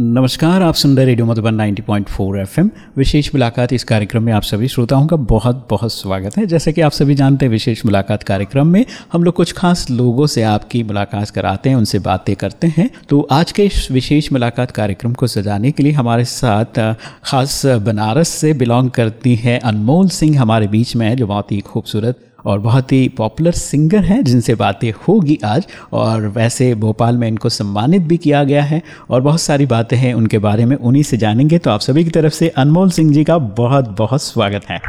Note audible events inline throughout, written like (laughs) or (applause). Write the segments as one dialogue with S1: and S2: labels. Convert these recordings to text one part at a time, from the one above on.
S1: नमस्कार, आप सुन रहे रेडियो मधुबन 90.4 एफएम। विशेष मुलाकात इस कार्यक्रम में आप सभी श्रोताओं का बहुत बहुत स्वागत है। जैसे कि आप सभी जानते हैं, विशेष मुलाकात कार्यक्रम में हम लोग कुछ खास लोगों से आपकी मुलाकात कराते हैं, उनसे बातें करते हैं। तो आज के इस विशेष मुलाकात कार्यक्रम को सजाने के लिए हमारे साथ खास बनारस से बिलोंग करती है अनमोल सिंह हमारे बीच में है, जो बहुत ही खूबसूरत और बहुत ही पॉपुलर सिंगर हैं, जिनसे बातें होगी आज। और वैसे भोपाल में इनको सम्मानित भी किया गया है और बहुत सारी बातें हैं उनके बारे में, उन्हीं से जानेंगे। तो आप सभी की तरफ़ से अनमोल सिंह जी का बहुत बहुत स्वागत है।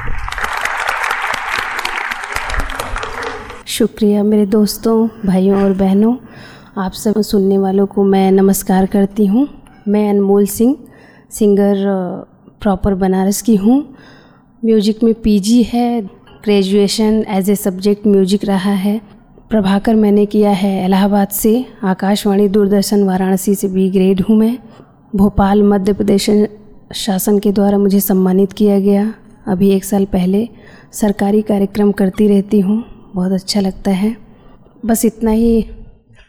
S2: शुक्रिया मेरे दोस्तों, भाइयों और बहनों। आप सब सुनने वालों को मैं नमस्कार करती हूँ। मैं अनमोल सिंह, सिंगर प्रॉपर बनारस की हूँ। म्यूज़िक में पीजी है graduation as a subject music रहा है। प्रभाकर मैंने किया है इलाहाबाद से, आकाशवाणी, दूरदर्शन, वाराणसी से बी ग्रेड हूँ मैं। भोपाल, मध्य प्रदेश शासन के द्वारा मुझे सम्मानित किया गया। अभी एक साल पहले सरकारी कार्यक्रम करती रहती हूँ, बहुत अच्छा लगता है। बस इतना ही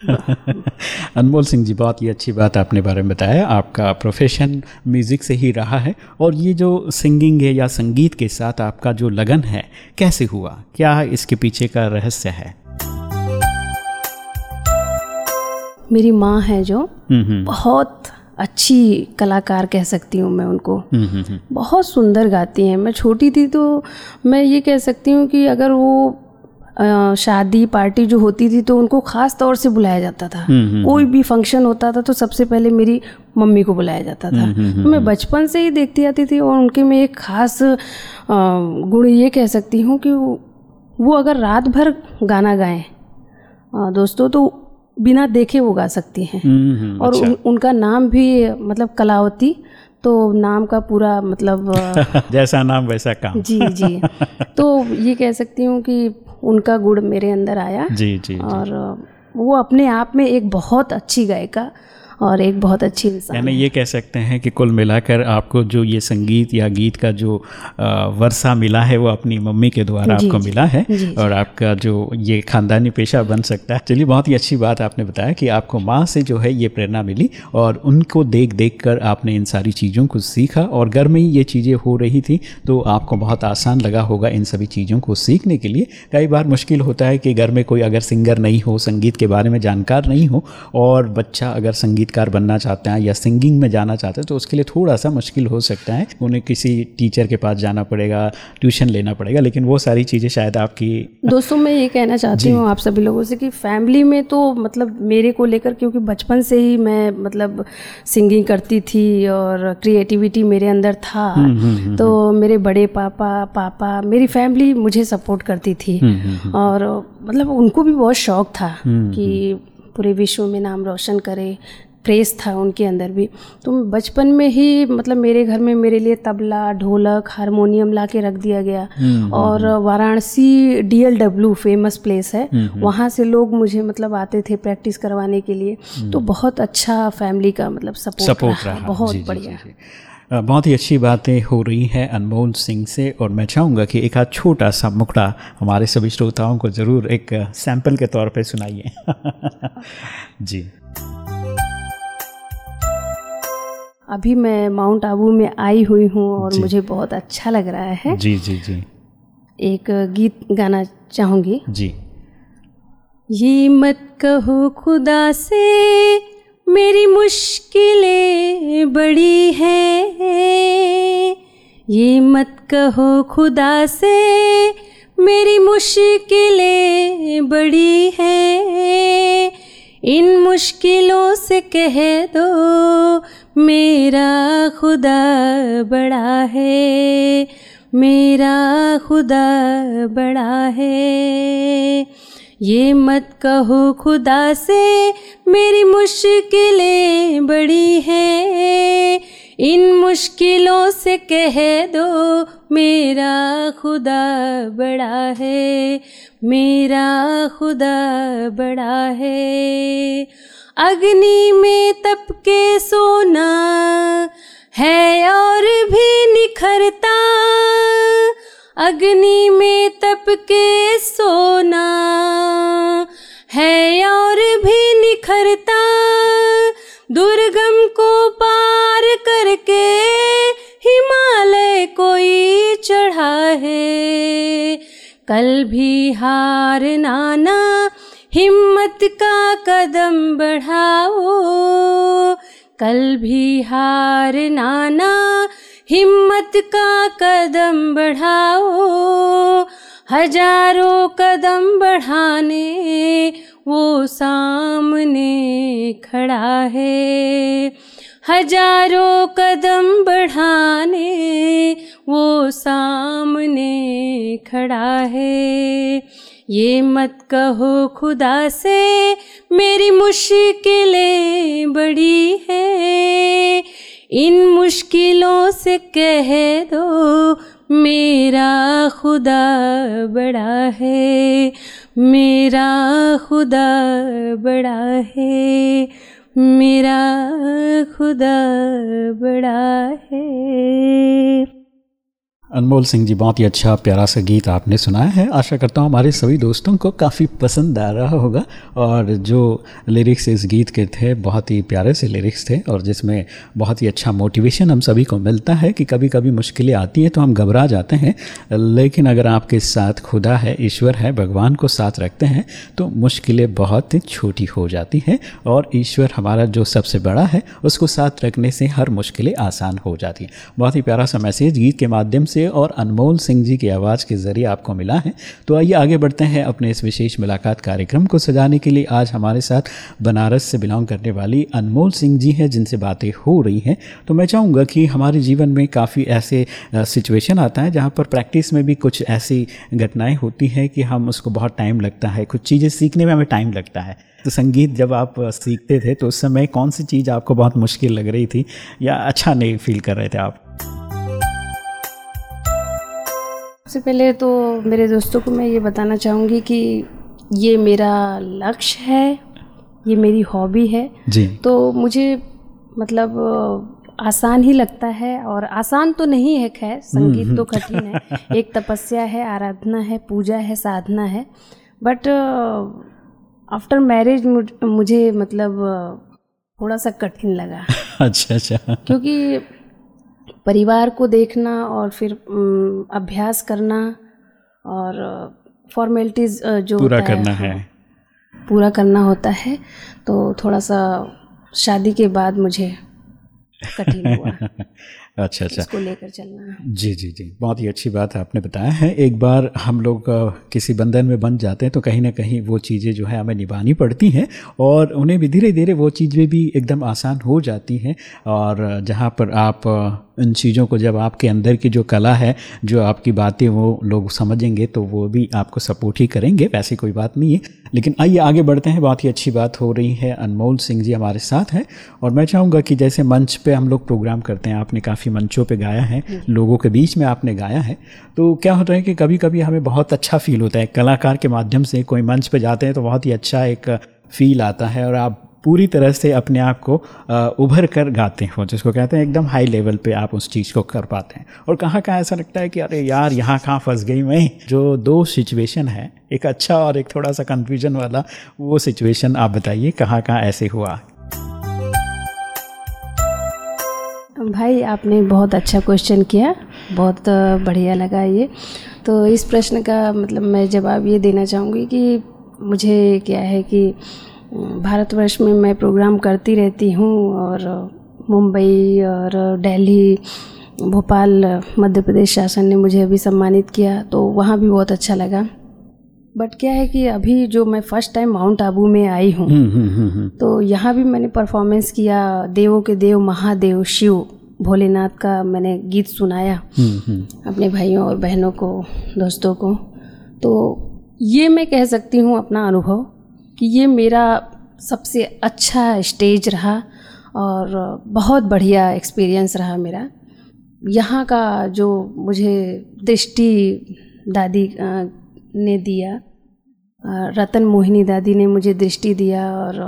S2: (laughs)
S1: अनमोल सिंह जी बहुत ही अच्छी बात आपने बारे में बताया। आपका प्रोफेशन म्यूज़िक से ही रहा है और ये जो सिंगिंग है या संगीत के साथ आपका जो लगन है कैसे हुआ? क्या इसके पीछे का रहस्य है?
S2: मेरी माँ है जो हम्म, हम्म। बहुत अच्छी कलाकार कह सकती हूँ मैं उनको। हम्म, बहुत सुंदर गाती हैं। मैं छोटी थी तो मैं ये कह सकती हूँ कि अगर वो शादी पार्टी जो होती थी तो उनको ख़ास तौर से बुलाया जाता था। हम्म, हम्म, कोई हम्म। भी फ़ंक्शन होता था तो सबसे पहले मेरी मम्मी को बुलाया जाता था। तो मैं बचपन से ही देखती आती थी और उनके में एक ख़ास गुण ये कह सकती हूँ कि वो अगर रात भर गाना गाएँ दोस्तों तो बिना देखे वो गा सकती हैं। और अच्छा। उन, उनका नाम भी मतलब कलावती तो नाम का पूरा मतलब (laughs)
S1: जैसा नाम वैसा काम।
S2: जी जी। (laughs) तो ये कह सकती हूँ कि उनका गुड़ मेरे अंदर आया
S1: जी जी
S2: और। वो अपने आप में एक बहुत अच्छी गायिका और एक बहुत अच्छी इंसान
S1: यानी ये कह सकते हैं कि कुल मिलाकर आपको जो ये संगीत या गीत का जो वर्षा मिला है वो अपनी मम्मी के द्वारा आपको जी, मिला है जी, और आपका जो ये खानदानी पेशा बन सकता है। चलिए बहुत ही अच्छी बात आपने बताया कि आपको माँ से जो है ये प्रेरणा मिली और उनको देख देख कर आपने इन सारी चीज़ों को सीखा और घर में ही ये चीज़ें हो रही थी तो आपको बहुत आसान लगा होगा इन सभी चीज़ों को सीखने के लिए। कई बार मुश्किल होता है कि घर में कोई अगर सिंगर नहीं हो संगीत के बारे में जानकार नहीं हो और बच्चा अगर संगीत संगीतकार बनना चाहते हैं या सिंगिंग में जाना चाहते हैं तो उसके लिए थोड़ा सा मुश्किल हो सकता है। उन्हें किसी टीचर के पास जाना पड़ेगा ट्यूशन लेना पड़ेगा लेकिन वो सारी चीज़ें शायद आपकी
S2: दोस्तों मैं ये कहना चाहती हूँ आप सभी लोगों से कि फैमिली में तो मतलब मेरे को लेकर क्योंकि बचपन से ही मैं मतलब सिंगिंग करती थी और क्रिएटिविटी मेरे अंदर था हम्म, हम्म, हम्म, तो मेरे बड़े पापा पापा मेरी फैमिली मुझे सपोर्ट करती थी। और मतलब उनको भी बहुत शौक था कि पूरे विश्व में नाम रोशन करे क्रेज़ था उनके अंदर भी। तो बचपन में ही मतलब मेरे घर में मेरे लिए तबला ढोलक हारमोनियम ला के रख दिया गया। हम्म, हम्म, और हम्म। Varanasi D L W famous place है। वहाँ से लोग मुझे मतलब आते थे प्रैक्टिस करवाने के लिए। तो बहुत अच्छा फैमिली का मतलब सपोर्ट, सपोर्ट रहा, रहा। बहुत बढ़िया।
S1: बहुत ही अच्छी बातें हो रही हैं अनमोल सिंह से और मैं चाहूँगा कि एक आध छोटा सा मुकड़ा हमारे सभी श्रोताओं को ज़रूर एक सैंपल के तौर पे सुनाइए। (laughs) जी।
S2: अभी मैं माउंट आबू में आई हुई हूँ और मुझे बहुत अच्छा लग रहा है।
S1: जी जी जी।
S2: एक गीत गाना चाहूँगी।
S1: जी।
S2: ये मत कहो खुदा से मेरी मुश्किलें बड़ी है। ये मत कहो खुदा से मेरी मुश्किलें बड़ी है। इन मुश्किलों से कह दो मेरा खुदा बड़ा है, मेरा खुदा बड़ा है। ये मत कहो खुदा से मेरी मुश्किलें बड़ी हैं। इन मुश्किलों से कह दो मेरा खुदा बड़ा है, मेरा खुदा बड़ा है। अग्नि में तप के सोना है और भी निखरता। अग्नि में तप के सोना है और भी निखरता। दुर्गम को पार करके हिमालय कोई चढ़ा है। कल भी हार नाना हिम्मत का कदम बढ़ाओ, कल भी हार नाना, हिम्मत का कदम बढ़ाओ। हज़ारों कदम बढ़ाने वो सामने खड़ा है। हज़ारों कदम बढ़ाने वो सामने खड़ा है। ये मत कहो खुदा से, मेरी मुश्किलें बड़ी है। इन मुश्किलों से कह दो, मेरा खुदा बड़ा है, मेरा खुदा बड़ा है, मेरा खुदा बड़ा है।
S1: अनमोल सिंह जी, बहुत ही अच्छा प्यारा सा गीत आपने सुनाया है। आशा करता हूँ हमारे सभी दोस्तों को काफ़ी पसंद आ रहा होगा। और जो लिरिक्स इस गीत के थे, बहुत ही प्यारे से लिरिक्स थे और जिसमें बहुत ही अच्छा मोटिवेशन हम सभी को मिलता है कि कभी कभी मुश्किलें आती हैं तो हम घबरा जाते हैं। लेकिन अगर आपके साथ खुदा है, ईश्वर है, भगवान को साथ रखते हैं तो मुश्किलें बहुत छोटी हो जाती हैं और ईश्वर हमारा जो सबसे बड़ा है, उसको साथ रखने से हर मुश्किलें आसान हो जाती हैं। बहुत ही प्यारा सा मैसेज गीत के माध्यम से से और अनमोल सिंह जी की आवाज़ के ज़रिए आपको मिला है। तो आइए आगे बढ़ते हैं अपने इस विशेष मुलाकात कार्यक्रम को सजाने के लिए। आज हमारे साथ बनारस से बिलोंग करने वाली अनमोल सिंह जी हैं, जिनसे बातें हो रही हैं। तो मैं चाहूँगा कि हमारे जीवन में काफ़ी ऐसे सिचुएशन आता है जहाँ पर प्रैक्टिस में भी कुछ ऐसी घटनाएँ होती हैं कि हम उसको बहुत टाइम लगता है, कुछ चीज़ें सीखने में हमें टाइम लगता है। तो संगीत जब आप सीखते थे तो उस समय कौन सी चीज़ आपको बहुत मुश्किल लग रही थी या अच्छा नहीं फील कर रहे थे आप?
S2: सबसे पहले तो मेरे दोस्तों को मैं ये बताना चाहूँगी कि ये मेरा लक्ष्य है ये मेरी हॉबी है।
S1: जी।
S2: तो मुझे मतलब आसान ही लगता है और आसान तो नहीं है खैर संगीत हम्म, तो हम्म। कठिन है। (laughs) एक तपस्या है आराधना है पूजा है साधना है। बट आफ्टर मैरिज मुझे मतलब थोड़ा सा कठिन लगा। (laughs)
S1: अच्छा अच्छा।
S2: क्योंकि परिवार को देखना और फिर अभ्यास करना और फॉर्मेलिटीज़ जो
S1: पूरा करना है।
S2: हाँ, पूरा करना होता है। तो थोड़ा सा शादी के बाद मुझे कठिन हुआ। (laughs)
S1: अच्छा अच्छा।
S2: इसको लेकर चलना
S1: जी जी जी। बहुत ही अच्छी बात आपने बताया है। एक बार हम लोग किसी बंधन में बन जाते हैं तो कहीं ना कहीं वो चीज़ें जो है हमें निभानी पड़ती हैं और उन्हें भी धीरे धीरे वो चीज़ें भी एकदम आसान हो जाती हैं। और जहाँ पर आप इन चीज़ों को जब आपके अंदर की जो कला है जो आपकी बातें वो लोग समझेंगे तो वो भी आपको सपोर्ट ही करेंगे वैसी कोई बात नहीं है। लेकिन आइए आगे बढ़ते हैं। बहुत ही अच्छी बात हो रही है। अनमोल सिंह जी हमारे साथ हैं। और मैं चाहूँगा कि जैसे मंच पे हम लोग प्रोग्राम करते हैं आपने काफ़ी मंचों पे गाया है लोगों के बीच में आपने गाया है। तो क्या होता है कि कभी कभी हमें बहुत अच्छा फील होता है कलाकार के माध्यम से कोई मंच पर जाते हैं तो बहुत ही अच्छा एक फील आता है और आप पूरी तरह से अपने आप को उभर कर गाते हो जिसको कहते हैं एकदम हाई लेवल पे आप उस चीज़ को कर पाते हैं। और कहाँ कहाँ ऐसा लगता है कि अरे यार यहाँ कहाँ फंस गई मैं? जो दो सिचुएशन है एक अच्छा और एक थोड़ा सा कन्फ्यूज़न वाला वो सिचुएशन आप बताइए कहाँ कहाँ ऐसे हुआ?
S2: भाई, आपने बहुत अच्छा क्वेश्चन किया। बहुत बढ़िया लगा ये। तो इस प्रश्न का मतलब मैं जवाब ये देना चाहूँगी कि मुझे क्या है कि भारतवर्ष में मैं प्रोग्राम करती रहती हूँ और मुंबई और दिल्ली, भोपाल, मध्य प्रदेश शासन ने मुझे अभी सम्मानित किया तो वहाँ भी बहुत अच्छा लगा। बट क्या है कि अभी जो मैं फ़र्स्ट टाइम माउंट आबू में आई हूँ हम्म, हम्म, हम्म, तो यहाँ भी मैंने परफॉर्मेंस किया देवों के देव महादेव शिव भोलेनाथ का मैंने गीत सुनाया अपने भाइयों और बहनों को दोस्तों को। तो ये मैं कह सकती हूँ अपना अनुभव कि ये मेरा सबसे अच्छा स्टेज रहा और बहुत बढ़िया एक्सपीरियंस रहा मेरा। यहाँ का जो मुझे दृष्टि दादी ने दिया। रतन मोहिनी दादी ने मुझे दृष्टि दिया और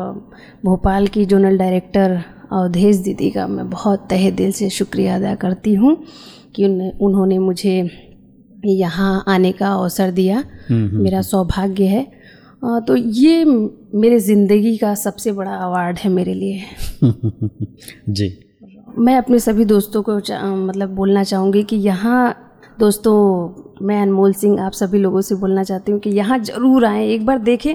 S2: भोपाल की जोनल डायरेक्टर अवधेश दीदी का मैं बहुत तहे दिल से शुक्रिया अदा करती हूँ कि उन्होंने मुझे यहाँ आने का अवसर दिया। हम्म, हम्म, मेरा सौभाग्य है। तो ये मेरे ज़िंदगी का सबसे बड़ा अवार्ड है मेरे लिए। (laughs)
S1: जी।
S2: मैं अपने सभी दोस्तों को मतलब बोलना चाहूँगी कि यहाँ दोस्तों, मैं अनमोल सिंह आप सभी लोगों से बोलना चाहती हूँ कि यहाँ ज़रूर आएँ, एक बार देखें।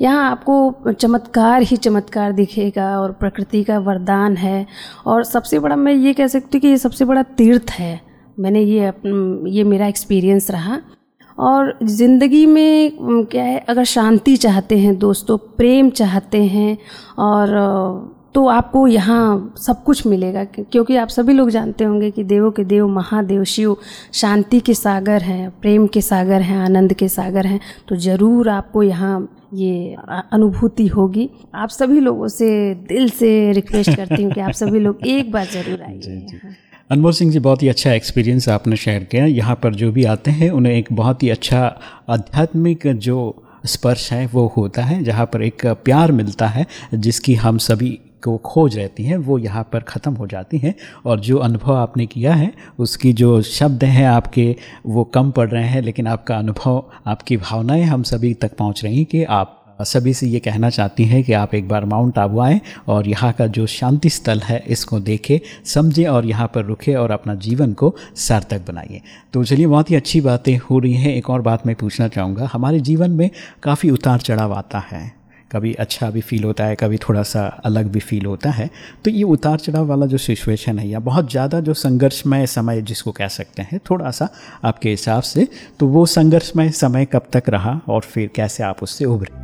S2: यहाँ आपको चमत्कार ही चमत्कार दिखेगा और प्रकृति का वरदान है। और सबसे बड़ा मैं ये कह सकती हूँ कि ये सबसे बड़ा तीर्थ है। मैंने ये ये मेरा एक्सपीरियंस रहा। और ज़िंदगी में क्या है, अगर शांति चाहते हैं दोस्तों, प्रेम चाहते हैं और तो आपको यहाँ सब कुछ मिलेगा क्योंकि आप सभी लोग जानते होंगे कि देवों के देव महादेव शिव शांति के सागर हैं प्रेम के सागर हैं आनंद के सागर हैं तो ज़रूर आपको यहाँ ये अनुभूति होगी। आप सभी लोगों से दिल से रिक्वेस्ट करती हूँ कि आप सभी लोग (laughs) एक बार ज़रूर आइए
S1: अनमोल सिंह जी बहुत ही अच्छा एक्सपीरियंस आपने शेयर किया। यहाँ पर जो भी आते हैं उन्हें एक बहुत ही अच्छा आध्यात्मिक जो स्पर्श है वो होता है जहाँ पर एक प्यार मिलता है जिसकी हम सभी को खोज रहती हैं, वो यहाँ पर ख़त्म हो जाती हैं। और जो अनुभव आपने किया है, उसकी जो शब्द हैं आपके, वो कम पड़ रहे हैं, लेकिन आपका अनुभव, आपकी भावनाएँ हम सभी तक पहुँच रही कि आप सभी से ये कहना चाहती हैं कि आप एक बार माउंट आबू आएँ और यहाँ का जो शांति स्थल है, इसको देखें, समझें और यहाँ पर रुके और अपना जीवन को सार्थक बनाइए। तो चलिए, बहुत ही अच्छी बातें हो रही हैं। एक और बात मैं पूछना चाहूँगा, हमारे जीवन में काफ़ी उतार चढ़ाव आता है। कभी अच्छा भी फील होता है कभी थोड़ा सा अलग भी फील होता है। तो ये उतार चढ़ाव वाला जो सिचुएशन है या बहुत ज़्यादा जो संघर्षमय समय जिसको कह सकते हैं थोड़ा सा आपके हिसाब से तो वो संघर्षमय समय कब तक रहा और फिर कैसे आप उससे उभरे?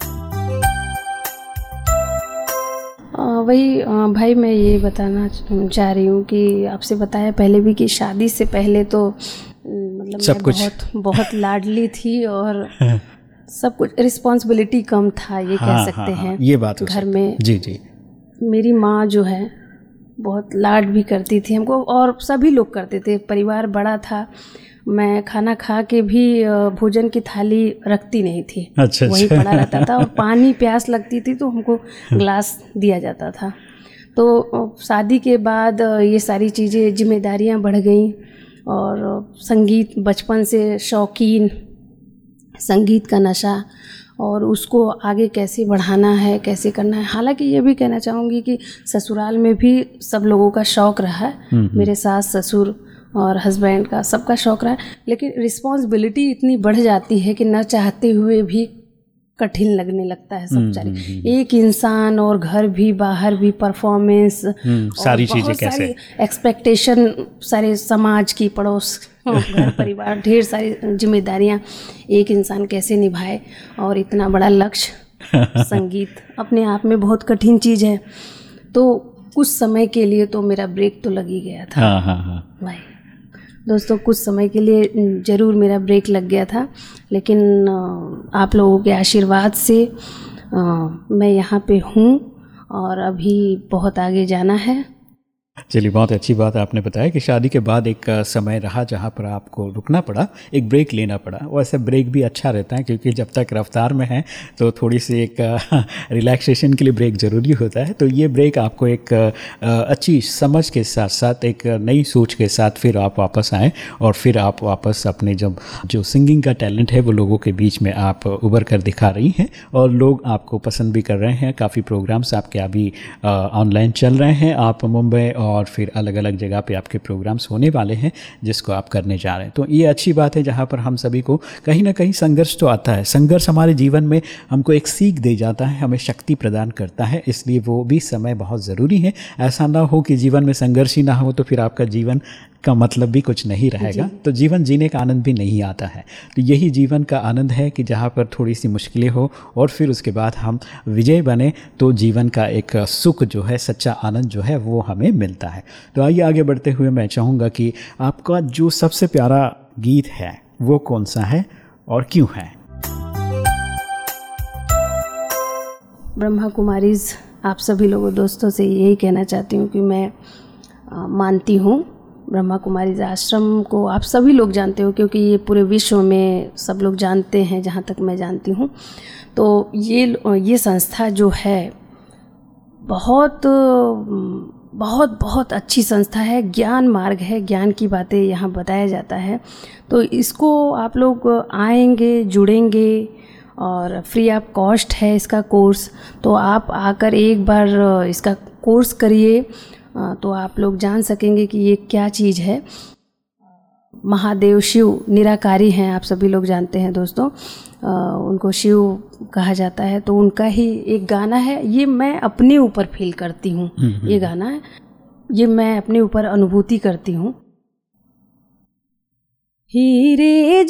S2: वही भाई मैं ये बताना चाह रही हूँ कि आपसे बताया पहले भी कि शादी से पहले तो मतलब सब मैं कुछ। बहुत बहुत लाडली थी और (laughs) सब कुछ रिस्पॉन्सिबिलिटी कम था ये हाँ, कह सकते हाँ, हाँ, हैं।
S1: ये बात
S2: घर में
S1: जी जी।
S2: मेरी माँ जो है बहुत लाड भी करती थी हमको और सभी लोग करते थे। परिवार बड़ा था मैं खाना खा के भी भोजन की थाली रखती नहीं थी।
S1: अच्छा,
S2: वही अच्छा। पड़ा रहता था और पानी प्यास लगती थी तो हमको ग्लास दिया जाता था। तो शादी के बाद ये सारी चीज़ें जिम्मेदारियाँ बढ़ गई और संगीत बचपन से शौकीन संगीत का नशा और उसको आगे कैसे बढ़ाना है कैसे करना है। हालाँकि ये भी कहना चाहूँगी कि ससुराल में भी सब लोगों का शौक़ रहा है। हम्म, हम्म। मेरे सास ससुर और हस्बैंड का सबका शौक़ रहा है। लेकिन रिस्पॉन्सिबिलिटी इतनी बढ़ जाती है कि न चाहते हुए भी कठिन लगने लगता है सब हम्म, सारी हम्म, हम्म, एक इंसान और घर भी बाहर भी परफॉर्मेंस
S1: सारी चीज़ें कैसे?
S2: एक्सपेक्टेशन सारे समाज की पड़ोस (laughs) घर परिवार ढेर सारी जिम्मेदारियाँ एक इंसान कैसे निभाए और इतना बड़ा लक्ष्य (laughs) संगीत अपने आप में बहुत कठिन चीज़ है। तो कुछ समय के लिए तो मेरा ब्रेक तो लग ही गया था।
S1: हाँ हाँ हाँ।
S2: भाई दोस्तों, कुछ समय के लिए ज़रूर मेरा ब्रेक लग गया था, लेकिन आप लोगों के आशीर्वाद से मैं यहाँ पे हूँ और अभी बहुत आगे जाना है।
S1: चलिए, बहुत अच्छी बात आपने बताया कि शादी के बाद एक समय रहा जहाँ पर आपको रुकना पड़ा, एक ब्रेक लेना पड़ा। वैसे ब्रेक भी अच्छा रहता है क्योंकि जब तक रफ्तार में है तो थोड़ी सी एक (laughs) रिलैक्सेशन के लिए ब्रेक ज़रूरी होता है। तो ये ब्रेक आपको एक अच्छी समझ के साथ साथ, एक नई सोच के साथ फिर आप वापस आएँ और फिर आप वापस अपने जब, जो सिंगिंग का टैलेंट है, वो लोगों के बीच में आप उभर कर दिखा रही हैं और लोग आपको पसंद भी कर रहे हैं। काफ़ी प्रोग्राम्स आपके अभी ऑनलाइन चल रहे हैं। आप मुंबई और फिर अलग अलग जगह पे आपके प्रोग्राम्स होने वाले हैं, जिसको आप करने जा रहे हैं। तो ये अच्छी बात है, जहाँ पर हम सभी को कहीं ना कहीं संघर्ष तो आता है। संघर्ष हमारे जीवन में हमको एक सीख दे जाता है, हमें शक्ति प्रदान करता है, इसलिए वो भी समय बहुत ज़रूरी है। ऐसा ना हो कि जीवन में संघर्ष ही ना हो तो फिर आपका जीवन का मतलब भी कुछ नहीं रहेगा। तो जीवन जीने का आनंद भी नहीं आता है। तो यही जीवन का आनंद है कि जहाँ पर थोड़ी सी मुश्किलें हो और फिर उसके बाद हम विजय बने तो जीवन का एक सुख जो है सच्चा आनंद जो है वो हमें मिलता है। तो आइए आगे बढ़ते हुए मैं चाहूँगा कि आपका जो सबसे प्यारा गीत है वो कौन सा है और क्यों है?
S2: ब्रह्मा कुमारीज आप सभी लोगों दोस्तों से यही कहना चाहती हूँ कि मैं मानती हूँ ब्रह्मा कुमारी आश्रम को आप सभी लोग जानते हो क्योंकि ये पूरे विश्व में सब लोग जानते हैं, जहाँ तक मैं जानती हूँ। तो ये ये संस्था जो है, बहुत बहुत बहुत अच्छी संस्था है। ज्ञान मार्ग है, ज्ञान की बातें यहाँ बताया जाता है। तो इसको आप लोग आएँगे, जुड़ेंगे और फ्री ऑफ़ कॉस्ट है इसका कोर्स तो आप आकर एक बार इसका कोर्स करिए। तो आप लोग जान सकेंगे कि ये क्या चीज़ है। महादेव शिव निराकारी हैं आप सभी लोग जानते हैं दोस्तों। उनको शिव कहा जाता है तो उनका ही एक गाना है। ये मैं अपने ऊपर फील करती हूँ। हम्म, हम्म। ये गाना है। ये मैं अपने ऊपर अनुभूति करती हूँ। हीरे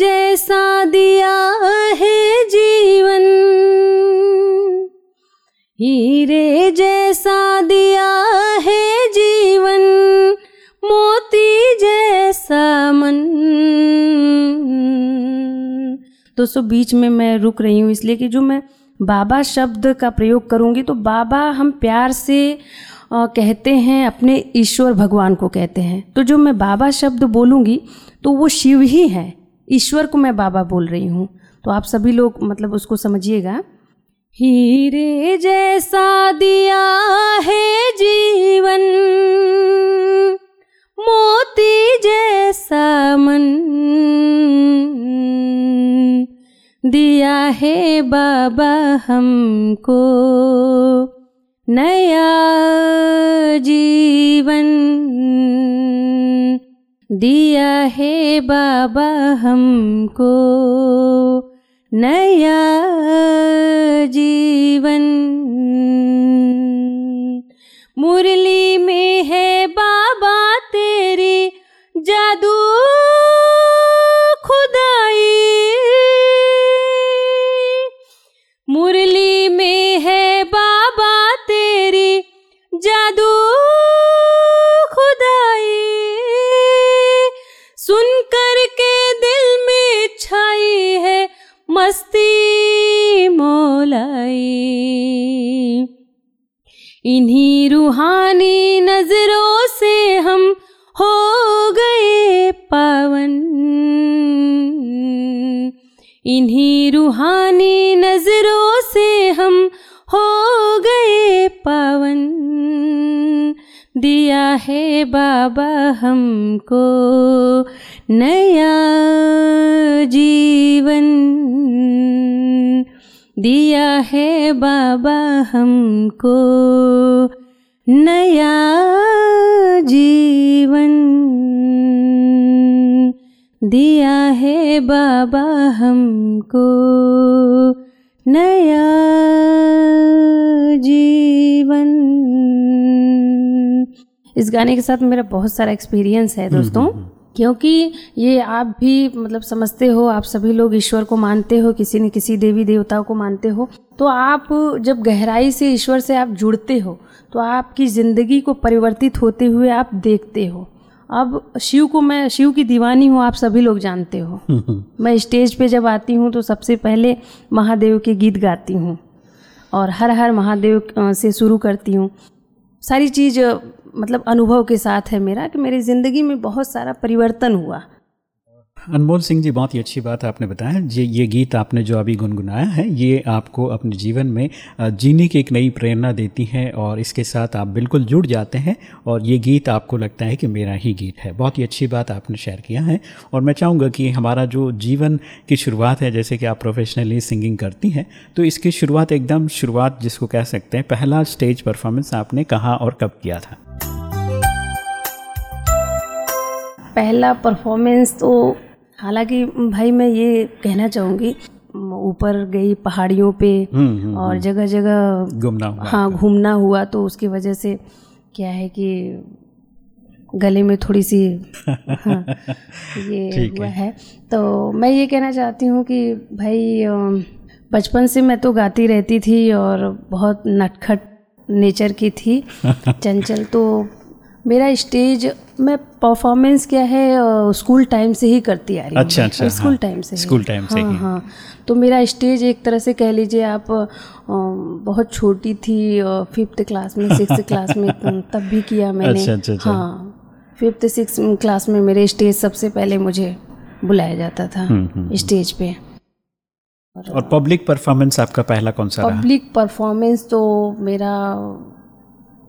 S2: दोस्तों, बीच में मैं रुक रही हूँ इसलिए कि जो मैं बाबा शब्द का प्रयोग करूँगी तो बाबा हम प्यार से कहते हैं, अपने ईश्वर भगवान को कहते हैं। तो जो मैं बाबा शब्द बोलूँगी तो वो शिव ही है। ईश्वर को मैं बाबा बोल रही हूँ। तो आप सभी लोग मतलब उसको समझिएगा। हीरे जैसा दिया है जीवन, मोती जैसा मन। दिया है बाबा हमको नया जीवन। दिया है बाबा हमको नया जीवन। मुरली रूहानी नज़रों से हम हो गए पावन। इन्हीं रूहानी नज़रों से हम हो गए पावन। दिया है बाबा हमको नया जीवन। दिया है बाबा हमको नया जीवन दिया है बाबा हमको नया जीवन इस गाने के साथ मेरा बहुत सारा एक्सपीरियंस है दोस्तों हम्म, हम्म, हम्म। क्योंकि ये आप भी मतलब समझते हो आप सभी लोग ईश्वर को मानते हो किसी न किसी देवी देवताओं को मानते हो तो आप जब गहराई से ईश्वर से आप जुड़ते हो तो आपकी ज़िंदगी को परिवर्तित होते हुए आप देखते हो। अब शिव को मैं शिव की दीवानी हूँ आप सभी लोग जानते हो। (laughs) मैं स्टेज पे जब आती हूँ तो सबसे पहले महादेव के गीत गाती हूँ और हर हर महादेव से शुरू करती हूँ। सारी चीज़ मतलब अनुभव के साथ है मेरा कि मेरी ज़िंदगी में बहुत सारा परिवर्तन हुआ।
S1: अनमोल सिंह जी, बहुत ही अच्छी बात आपने बताया। ये ये गीत आपने जो अभी गुनगुनाया है, ये आपको अपने जीवन में जीने की एक नई प्रेरणा देती है और इसके साथ आप बिल्कुल जुड़ जाते हैं और ये गीत आपको लगता है कि मेरा ही गीत है। बहुत ही अच्छी बात आपने शेयर किया है और मैं चाहूँगा कि हमारा जो जीवन की शुरुआत है, जैसे कि आप प्रोफेशनली सिंगिंग करती हैं तो इसकी शुरुआत एकदम शुरुआत जिसको कह सकते हैं, पहला स्टेज परफॉर्मेंस आपने कहाँ और कब किया था?
S2: पहला परफॉर्मेंस तो हालाँकि भाई मैं ये कहना चाहूँगी ऊपर गई पहाड़ियों पे हम्म, हम्म, और हम्म। जगह जगह
S1: घूमना
S2: हाँ घूमना हुआ तो उसकी वजह से क्या है कि गले में थोड़ी सी हाँ, (laughs) ये हुआ है।, है तो मैं ये कहना चाहती हूँ कि भाई बचपन से मैं तो गाती रहती थी और बहुत नटखट नेचर की थी (laughs) चंचल तो मेरा स्टेज मैं परफॉर्मेंस क्या है स्कूल टाइम से ही करती आ रही हूँ
S1: अच्छा अच्छा
S2: स्कूल टाइम हाँ, से
S1: स्कूल टाइम से
S2: हाँ हाँ। तो मेरा स्टेज एक तरह से कह लीजिए आप बहुत छोटी थी फिफ्थ क्लास में सिक्स क्लास (laughs) में तब भी किया मैंने। अच्छा, अच्छा, अच्छा। हाँ। फिफ्थ सिक्स क्लास में मेरे स्टेज सबसे पहले मुझे बुलाया जाता था हम्म, हम्म, स्टेज हम्म।
S1: पे। और पब्लिक परफॉर्मेंस आपका पहला कौन सा
S2: पब्लिक परफॉर्मेंस तो मेरा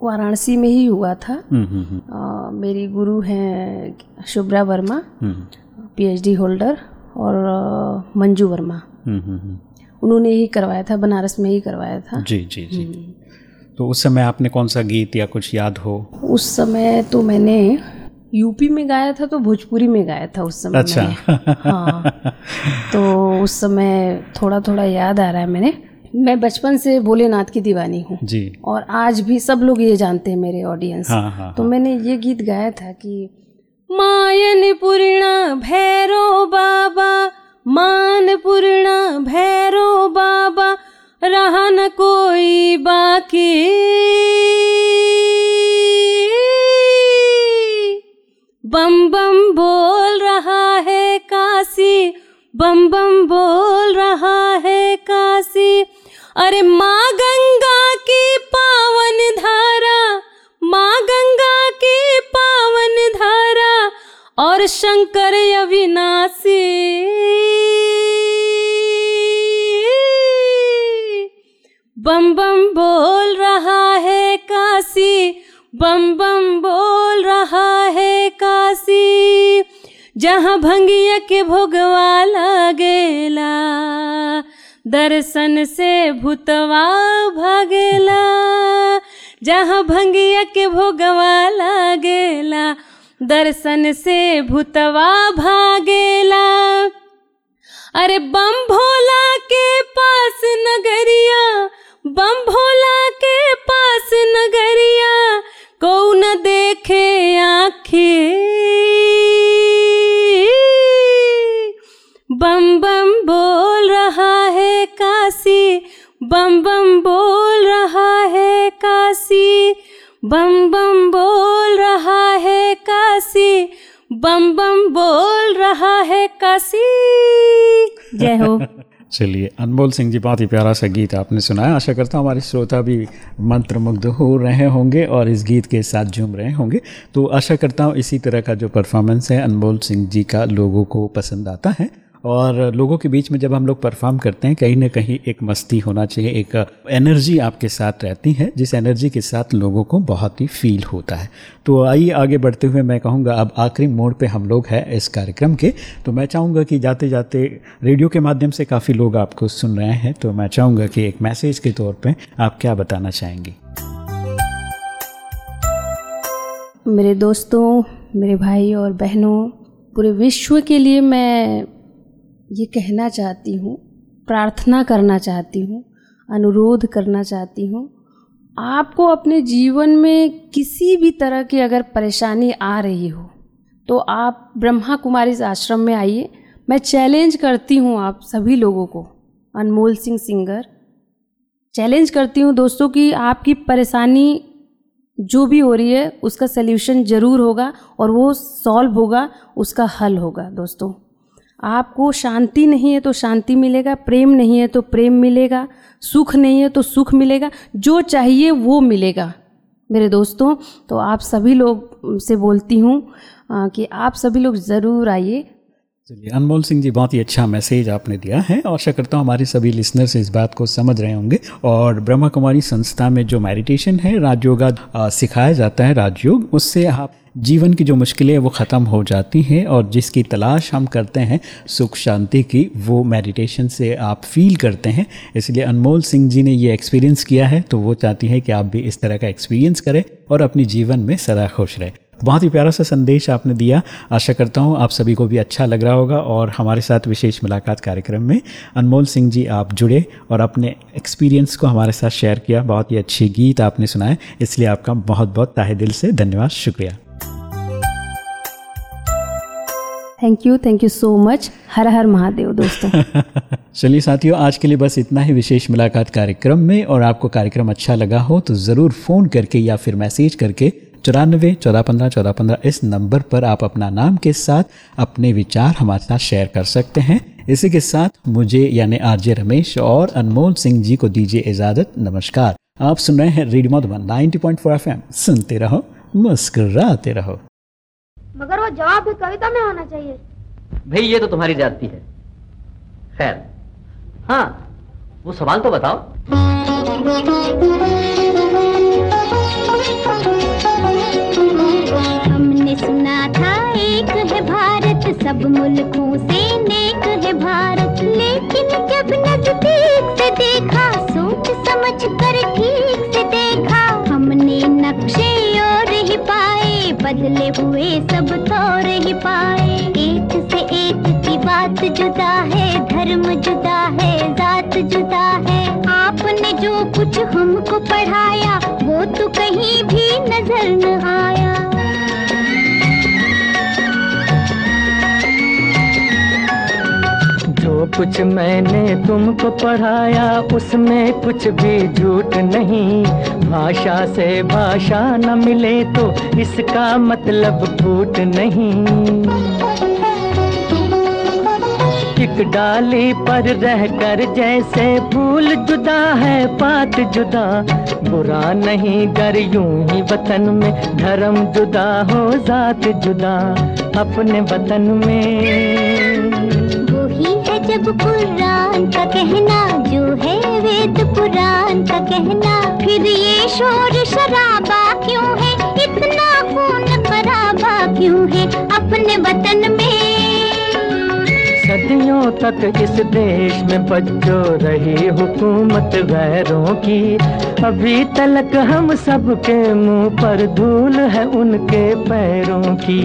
S2: वाराणसी में ही हुआ था। आ, मेरी गुरु हैं शुभ्रा वर्मा पीएचडी होल्डर और मंजू वर्मा। उन्होंने ही करवाया था बनारस में ही करवाया था।
S1: जी जी जी। तो उस समय आपने कौन सा गीत या कुछ याद हो?
S2: उस समय तो मैंने यूपी में गाया था तो भोजपुरी में गाया था उस समय
S1: अच्छा।
S2: हाँ। (laughs) तो उस समय थोड़ा थोड़ा याद आ रहा है मैंने मैं बचपन से भोलेनाथ की दीवानी हूँ।
S1: जी।
S2: और आज भी सब लोग ये जानते हैं मेरे ऑडियंस
S1: हाँ, हाँ,
S2: तो हाँ. मैंने ये गीत गाया था कि मायन पूर्णा भैरो बाबा मान पूर्णा भैरो बाबा रहा न कोई बाकी। बम बम बोल रहा है काशी बम बम बोल रहा अरे माँ गंगा की पावन धारा, माँ गंगा की पावन धारा और शंकर अविनाशी। बम बम बोल रहा है काशी, बम बम बोल रहा है काशी, जहाँ भंगिया के भोगवा लगेला। दर्शन से भूतवा भागेला, जहाँ भंगिया के भोगवा लगेला, दर्शन से भूतवा भागेला। अरे बम भोला के पास नगरिया बम भोला के पास नगरिया कौ न देखे आखे बम बम बोल रहा बम बम बोल रहा है काशी। बम बम बोल रहा है काशी। बम बम बोल रहा है काशी। जय हो। (laughs)
S1: चलिए, अनमोल सिंह जी, बहुत ही प्यारा सा गीत आपने सुनाया। आशा करता हूँ हमारे श्रोता भी मंत्रमुग्ध हो रहे होंगे और इस गीत के साथ झूम रहे होंगे। तो आशा करता हूँ इसी तरह का जो परफॉर्मेंस है, अनमोल सिंह जी का लोगों को पसंद आता है। और लोगों के बीच में जब हम लोग परफॉर्म करते हैं, कहीं ना कहीं एक मस्ती होना चाहिए, एक एनर्जी आपके साथ रहती है, जिस एनर्जी के साथ लोगों को बहुत ही फील होता है। तो आइए आगे बढ़ते हुए मैं कहूँगा, अब आखिरी मोड़ पे हम लोग हैं इस कार्यक्रम के। तो मैं चाहूँगा कि जाते जाते रेडियो के माध्यम से काफ़ी लोग आपको सुन रहे हैं तो मैं चाहूँगा कि एक मैसेज के तौर पर आप क्या बताना चाहेंगी?
S2: मेरे दोस्तों, मेरे भाई और बहनों, पूरे विश्व के लिए मैं ये कहना चाहती हूँ, प्रार्थना करना चाहती हूँ, अनुरोध करना चाहती हूँ, आपको अपने जीवन में किसी भी तरह की अगर परेशानी आ रही हो तो आप ब्रह्मा कुमारी आश्रम में आइए। मैं चैलेंज करती हूँ आप सभी लोगों को, अनमोल सिंह सिंगर, चैलेंज करती हूँ दोस्तों कि आपकी परेशानी जो भी हो रही है, उसका सल्यूशन ज़रूर होगा और वो सॉल्व होगा, उसका हल होगा दोस्तों। आपको शांति नहीं है तो शांति मिलेगा, प्रेम नहीं है तो प्रेम मिलेगा, सुख नहीं है तो सुख मिलेगा, जो चाहिए वो मिलेगा। मेरे दोस्तों तो आप सभी लोग से बोलती हूँ कि आप सभी लोग ज़रूर आइए
S1: चलिए, अनमोल सिंह जी, बहुत ही अच्छा मैसेज आपने दिया है। आशा करता हूँ हमारे सभी लिसनर्स इस बात को समझ रहे होंगे। और ब्रह्मा कुमारी संस्था में जो मेडिटेशन है, राजयोगा सिखाया जाता है राजयोग, उससे आप जीवन की जो मुश्किलें वो ख़त्म हो जाती हैं और जिसकी तलाश हम करते हैं, सुख शांति की, वो मेडिटेशन से आप फील करते हैं। इसलिए अनमोल सिंह जी ने ये एक्सपीरियंस किया है तो वो चाहती है कि आप भी इस तरह का एक्सपीरियंस करें और अपनी जीवन में सदा खुश रहें। बहुत ही प्यारा सा संदेश आपने दिया। आशा करता हूँ आप सभी को भी अच्छा लग रहा होगा और हमारे साथ विशेष मुलाकात कार्यक्रम में अनमोल सिंह जी आप जुड़े और अपने एक्सपीरियंस को हमारे साथ शेयर किया। बहुत ही अच्छी गीत आपने सुनाए इसलिए आपका बहुत बहुत ताहे दिल से धन्यवाद शुक्रिया।
S2: Thank you thank you so much Har Har Mahadev दोस्तों। (laughs)
S1: चलिए साथियों आज के लिए बस इतना ही। विशेष मुलाकात कार्यक्रम में और आपको कार्यक्रम अच्छा लगा हो तो ज़रूर फ़ोन करके या फिर मैसेज करके चौरानबे चौदह पंद्रह चौदह पंद्रह इस नंबर पर आप अपना नाम के साथ अपने विचार हमारे साथ शेयर कर सकते हैं। इसी के साथ मुझे यानी आरजे रमेश और अनमोल सिंह जी को दीजिए इजाज़त। नमस्कार। आप सुन रहे हैं रेडियो मधुबन 90.4 एफएम। सुनते रहो मुस्कुराते रहो।
S3: मगर वो जवाब भी कविता में होना चाहिए।
S4: भाई ये तो तुम्हारी जाती है। खैर हाँ वो सवाल तो बताओ।
S5: सुना था, एक है भारत, सब मुल्कों से नेक है भारत। लेकिन जब नज़दीक से देखा, सोच समझ कर ठीक से देखा, हमने नक्शे और ही पाए, बदले हुए सब तौर ही पाए। एक से एक की बात जुदा है, धर्म जुदा है, जात जुदा है। आपने जो कुछ हमको पढ़ाया, वो तो कहीं भी नज़र न आया।
S6: कुछ मैंने तुमको पढ़ाया, उसमें कुछ भी झूठ नहीं। भाषा से भाषा न मिले तो इसका मतलब फूट नहीं। एक डाली पर रहकर जैसे फूल जुदा है, पात जुदा। बुरा नहीं गर यूँ ही वतन में। धर्म जुदा हो, जात जुदा। अपने वतन में।
S5: जब कुरान का कहना जो है वेद पुराण का कहना, फिर ये शोर शराबा क्यों है? इतना खून खराबा क्यों है अपने वतन में?
S6: सदियों तक इस देश में बच्चो रही हुकूमत गैरों की। अभी तलक हम सबके मुँह पर धूल है उनके पैरों की।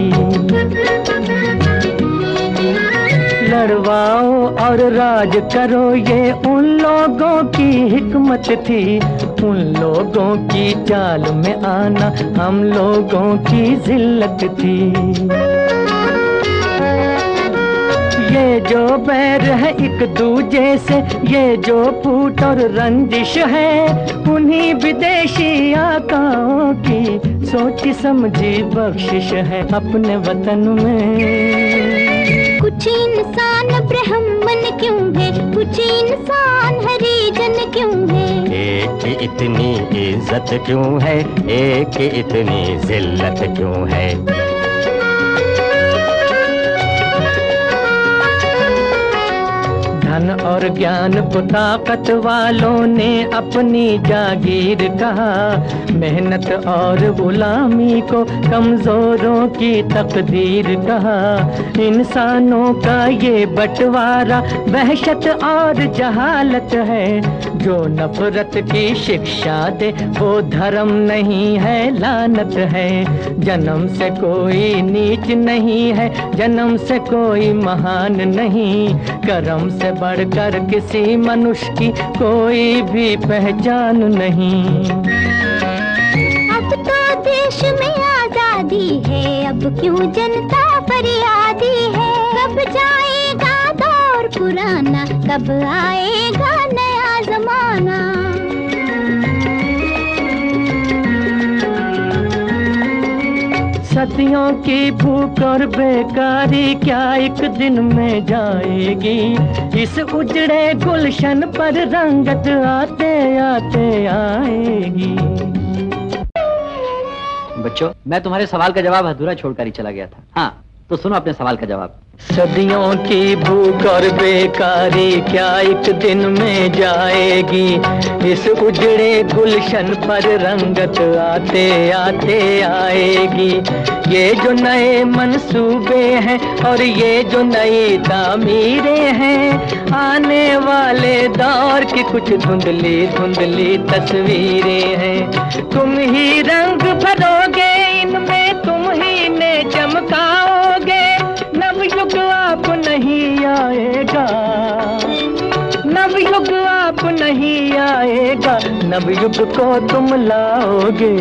S6: लड़वाओ और राज करो, ये उन लोगों की हिकमत थी। उन लोगों की चाल में आना हम लोगों की जिल्लत थी। ये जो बैर है एक दूजे से, ये जो फूट और रंजिश है, उन्हीं विदेशी आकाओं की, सोची समझी बख्शिश है अपने वतन में।
S5: इंसान ब्राह्मण क्यों है? कुछ इंसान हरिजन क्यों है?
S7: एक इतनी इज़्ज़त क्यों है? एक इतनी जिल्लत क्यों है?
S6: और ज्ञान ताकत वालों ने अपनी जागीर कहा। मेहनत और गुलामी को कमजोरों की तकदीर कहा। इंसानों का ये बंटवारा बहशत और जहालत है। जो नफरत की शिक्षा दे, वो धर्म नहीं है, लानत है। जन्म से कोई नीच नहीं है, जन्म से कोई महान नहीं। कर्म से बढ़कर किसी मनुष्य की कोई भी पहचान नहीं।
S5: अब तो देश में आज़ादी है, अब क्यों जनता फरियादी है? कब जाएगा दौर पुराना, कब आएगा नया जमाना?
S6: सदियों की भूख और बेकारी क्या एक दिन में जाएगी? इस उजड़े गुलशन पर रंगत आते आते आएगी।
S4: बच्चों, मैं तुम्हारे सवाल का जवाब अधूरा छोड़कर ही चला गया था। हाँ तो सुनो अपने सवाल का जवाब।
S6: सदियों की भूख और बेकारी क्या एक दिन में जाएगी? इस उजड़े गुलशन पर रंगत आते आते आएगी। ये जो नए मंसूबे हैं और ये जो नई तामीरें हैं, आने वाले दौर की कुछ धुंधली धुंधली तस्वीरें हैं। तुम ही रंग भरोगे, इनमें तुम ही ने चमकाओगे। नवयुग आप नहीं आएगा। नवयुग आप नहीं आएगा। नवयुग को तुम लाओगे।